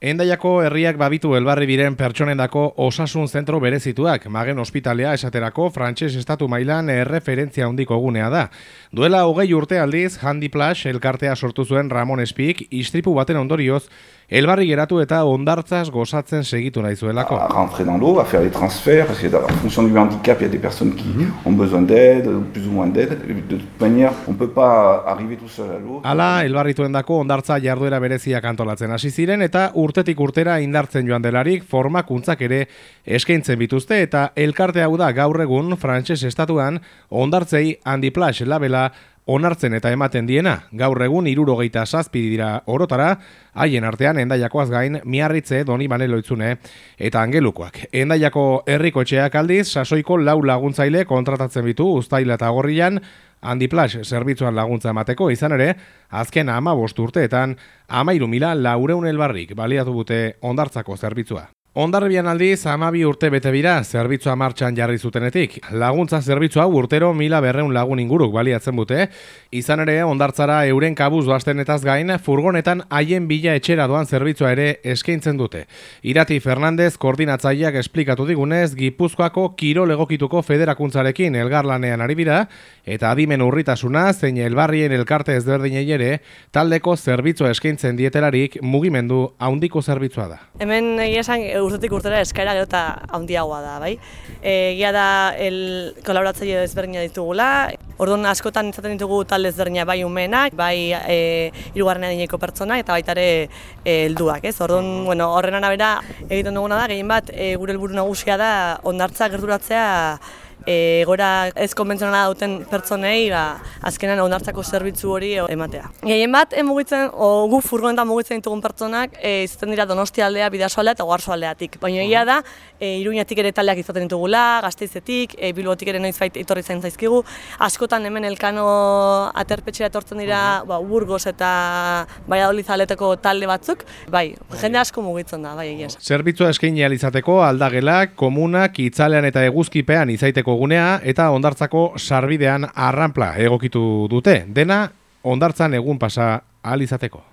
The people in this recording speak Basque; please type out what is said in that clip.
Endaiako herriak babitu helbarri biren pertsonendako osasun zentro berezituak, magen ospitalea esaterako frantses estatu mailan erreferentzia handiko gunea da. Duela hogei urte aldiz, Handi Plash elkartea sortu zuen Ramon Espik, istripu baten ondorioz, Elbarri geratu eta ondartzaz gozatzen segitu nahi zuelako. À rentrer dans l'eau, à faire les transferts, parce qu'en fonction du handicap, il y a des personnes qui mm -hmm. ont besoin d'aide, plus ou moins d'aide. De toute manière, on peut pas arriver tout seul à l'eau. Hala, elbarrituen dako ondartza jarduera bereziak antolatzen hasi ziren eta urtetik urtera indartzen joan delarik formakuntzak ere eskaintzen bituzte eta elkarte hau da gaur egun frantses estatuan ondartzei handi plax labela onartzen eta ematen diena, gaur egun irurogeita zazpi dira orotara, haien artean endaiakoaz gain miarritze doni baneloitzune eta angelukoak. Endaiako herriko etxeak aldiz, sasoiko lau laguntzaile kontratatzen bitu ustaila eta gorrian, Handi Plash zerbitzuan laguntza emateko izan ere, azken ama urteetan, ama irumila laureun elbarrik baliatu bute ondartzako zerbitzua. Ondarribian aldiz, amabi urte bete bira, zerbitzua martxan jarri zutenetik. Laguntza zerbitzua urtero mila berreun lagun inguruk baliatzen bute. Izan ere, ondartzara euren kabuz doaztenetaz gain, furgonetan haien bila etxera doan zerbitzua ere eskaintzen dute. Irati Fernandez koordinatzaileak esplikatu digunez, Gipuzkoako kiro legokituko federakuntzarekin elgarlanean ari bira, eta adimen urritasuna, zein elbarrien elkarte ezberdinei ere, taldeko zerbitzua eskaintzen dietelarik mugimendu haundiko zerbitzua da. Hemen esan urtetik urtera eskaera gero eta handiagoa da, bai. Egia da el kolaboratzaile ezberdina ditugula. Orduan askotan izaten ditugu talde ezberdina bai umenak, bai e, irugarren adineko pertsona eta baita ere e, helduak, ez? Orduan, bueno, horren arabera egiten duguna da, gehien bat e, gure helburu nagusia da ondartza gerturatzea e, gora ez konbentzionala duten pertsonei ba, azkenan onartzako zerbitzu hori ematea. Gehien bat, e, mugitzen, o, gu furgonetan mugitzen ditugun pertsonak e, izaten dira donosti aldea, bidazo aldea eta guarzo aldeatik. Baina egia da, e, iruñatik ere taldeak izaten ditugula, gazteizetik, e, bilbotik ere noiz bait etorri zain zaizkigu. Askotan hemen elkano aterpetxera etortzen dira ba, burgos eta bai adolit talde batzuk, bai, jende asko mugitzen da, bai egia. Zerbitzua eskaini alizateko aldagelak, komunak, itzalean eta eguzkipean izaiteko gunea eta ondartzako sarbidean arranpla egokitu dute. Dena ondartzan egun pasa alizateko.